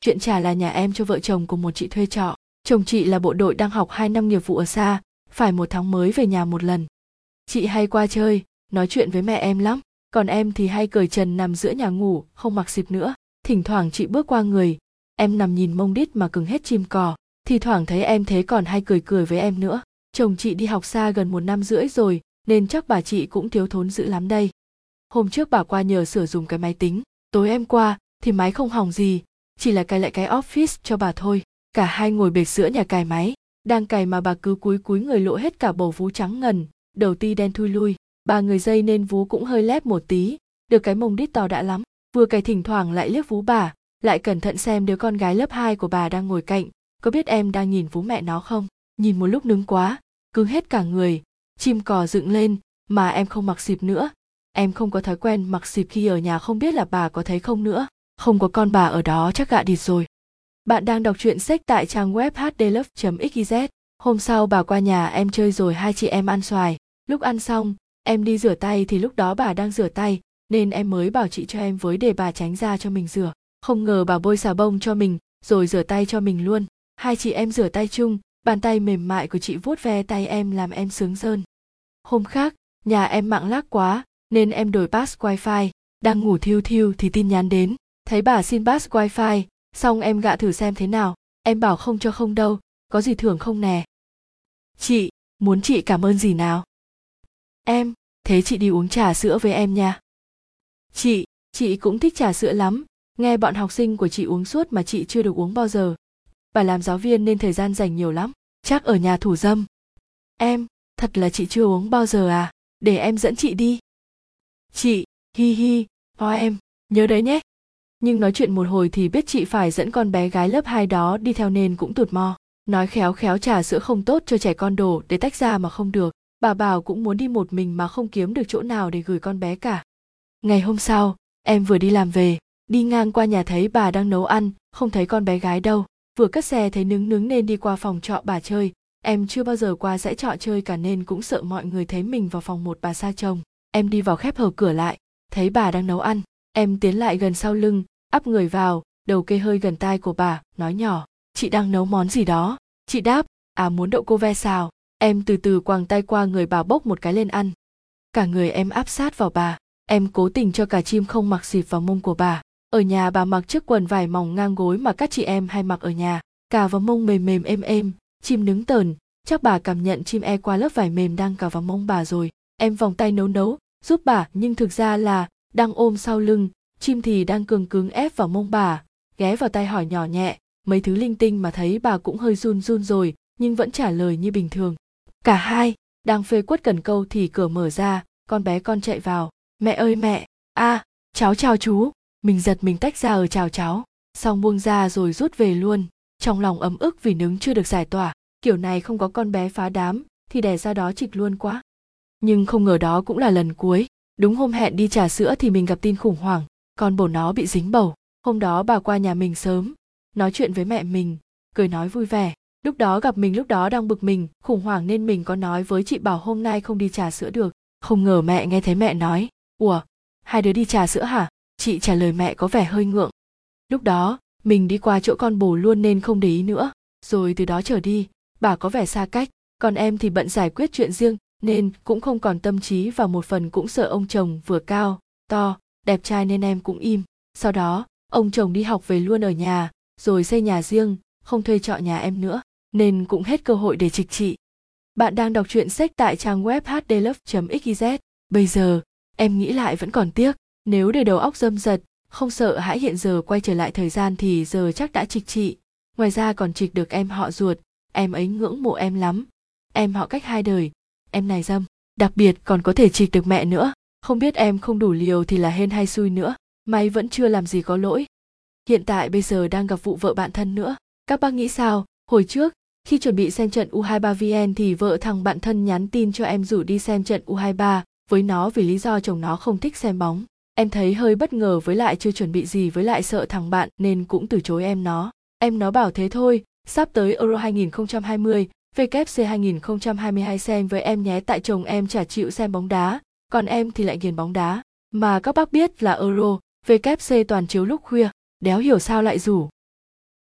chuyện trả là nhà em cho vợ chồng của một chị thuê trọ. Chồng chị là bộ đội đang học hai năm nghiệp vụ ở xa, phải một tháng mới về nhà một lần. Chị hay qua chơi, nói chuyện với mẹ em lắm, còn em thì hay cởi trần nằm giữa nhà ngủ, không mặc xịp nữa. Thỉnh thoảng chị bước qua người, em nằm nhìn mông đít mà cứng hết chim cò thì thoảng thấy em thế còn hay cười cười với em nữa. Chồng chị đi học xa gần một năm rưỡi rồi, nên chắc bà chị cũng thiếu thốn dữ lắm đây. Hôm trước bà qua nhờ sửa dùng cái máy tính, tối em qua thì máy không hỏng gì chỉ là cài lại cái office cho bà thôi. Cả hai ngồi bệt giữa nhà cài máy, đang cài mà bà cứ cúi cúi người lộ hết cả bầu vú trắng ngần, đầu ti đen thui lui. Bà người dây nên vú cũng hơi lép một tí, được cái mông đít to đã lắm. Vừa cài thỉnh thoảng lại liếc vú bà, lại cẩn thận xem đứa con gái lớp 2 của bà đang ngồi cạnh, có biết em đang nhìn vú mẹ nó không? Nhìn một lúc nứng quá, cứng hết cả người. Chim cò dựng lên, mà em không mặc xịp nữa. Em không có thói quen mặc xịp khi ở nhà không biết là bà có thấy không nữa không có con bà ở đó chắc gạ địt rồi. Bạn đang đọc truyện sách tại trang web hdlove.xyz hôm sau bà qua nhà em chơi rồi hai chị em ăn xoài. Lúc ăn xong, em đi rửa tay thì lúc đó bà đang rửa tay, nên em mới bảo chị cho em với để bà tránh ra cho mình rửa. Không ngờ bà bôi xà bông cho mình, rồi rửa tay cho mình luôn. Hai chị em rửa tay chung, bàn tay mềm mại của chị vuốt ve tay em làm em sướng rơn hôm khác, nhà em mạng lác quá, nên em đổi pass wifi. Đang ngủ thiêu thiêu thì tin nhắn đến thấy bà xin pass wifi, xong em gạ thử xem thế nào. Em bảo không cho không đâu, có gì thưởng không nè. Chị, muốn chị cảm ơn gì nào? Em, thế chị đi uống trà sữa với em nha. Chị chị cũng thích trà sữa lắm. Nghe bọn học sinh của chị uống suốt mà chị chưa được uống bao giờ. Bà làm giáo viên nên thời gian dành nhiều lắm, chắc ở nhà thủ dâm. Em, thật là chị chưa uống bao giờ à? Để em dẫn chị đi. Chị, hi hi ho em, nhớ đấy nhé nhưng nói chuyện một hồi thì biết chị phải dẫn con bé gái lớp 2 đó đi theo nên cũng tụt mo. Nói khéo khéo trà sữa không tốt cho trẻ con đồ để tách ra mà không được. Bà bảo cũng muốn đi một mình mà không kiếm được chỗ nào để gửi con bé cả. Ngày hôm sau, em vừa đi làm về. Đi ngang qua nhà thấy bà đang nấu ăn, không thấy con bé gái đâu. Vừa cất xe thấy nứng nứng nên đi qua phòng trọ bà chơi. Em chưa bao giờ qua dãy trọ chơi cả nên cũng sợ mọi người thấy mình vào phòng một bà xa chồng. Em đi vào khép hờ cửa lại, thấy bà đang nấu ăn em tiến lại gần sau lưng, áp người vào, đầu kê hơi gần tai của bà, nói nhỏ, chị đang nấu món gì đó? Chị đáp à muốn đậu cô ve xào. Em từ từ quàng tay qua người bà bốc một cái lên ăn. Cả người em áp sát vào bà. Em cố tình cho cả chim không mặc xịp vào mông của bà. Ở nhà bà mặc chiếc quần vải mỏng ngang gối mà các chị em hay mặc ở nhà. Cà vào mông mềm mềm êm êm, chim nứng tờn. Chắc bà cảm nhận chim e qua lớp vải mềm đang cào vào mông bà rồi. Em vòng tay nấu nấu, giúp bà, nhưng thực ra là đang ôm sau lưng chim thì đang cường cứng ép vào mông bà ghé vào tay hỏi nhỏ nhẹ. Mấy thứ linh tinh mà thấy bà cũng hơi run run rồi nhưng vẫn trả lời như bình thường. Cả hai đang phê quất cần câu thì cửa mở ra con bé con chạy vào. Mẹ ơi mẹ a à, cháu chào chú. Mình giật mình tách ra ở chào cháu. Xong buông ra rồi rút về luôn. Trong lòng ấm ức vì nứng chưa được giải tỏa. Kiểu này không có con bé phá đám thì đẻ ra đó trịch luôn quá. Nhưng không ngờ đó cũng là lần cuối đúng hôm hẹn đi trà sữa thì mình gặp tin khủng hoảng, con bồ nó bị dính bầu. Hôm đó bà qua nhà mình sớm, nói chuyện với mẹ mình, cười nói vui vẻ. Lúc đó gặp mình lúc đó đang bực mình, khủng hoảng nên mình có nói với chị bảo hôm nay không đi trà sữa được. Không ngờ mẹ nghe thấy mẹ nói, ủa, hai đứa đi trà sữa hả? Chị trả lời mẹ có vẻ hơi ngượng. Lúc đó, mình đi qua chỗ con bồ luôn nên không để ý nữa. Rồi từ đó trở đi, bà có vẻ xa cách, còn em thì bận giải quyết chuyện riêng nên cũng không còn tâm trí và một phần cũng sợ ông chồng vừa cao, to, đẹp trai nên em cũng im. Sau đó, ông chồng đi học về luôn ở nhà, rồi xây nhà riêng, không thuê trọ nhà em nữa, nên cũng hết cơ hội để trịch trị. Bạn đang đọc truyện sách tại trang web hdlove.xyz bây giờ, em nghĩ lại vẫn còn tiếc, nếu để đầu óc dâm dật, không sợ hãi hiện giờ quay trở lại thời gian thì giờ chắc đã trịch trị. Ngoài ra còn trịch được em họ ruột, em ấy ngưỡng mộ em lắm. Em họ cách hai đời em này dâm đặc biệt còn có thể trịch được mẹ nữa. Không biết em không đủ liều thì là hên hay xui nữa. May vẫn chưa làm gì có lỗi. Hiện tại bây giờ đang gặp vụ vợ bạn thân nữa. Các bác nghĩ sao? Hồi trước khi chuẩn bị xem trận U23 VN thì vợ thằng bạn thân nhắn tin cho em rủ đi xem trận U23 với nó vì lý do chồng nó không thích xem bóng. Em thấy hơi bất ngờ với lại chưa chuẩn bị gì với lại sợ thằng bạn nên cũng từ chối em nó. Em nó bảo thế thôi, sắp tới Euro 2020, Vkc 2022 xem với em nhé tại chồng em chả chịu xem bóng đá, còn em thì lại nghiền bóng đá. Mà các bác biết là Euro, Vkc toàn chiếu lúc khuya, đéo hiểu sao lại rủ.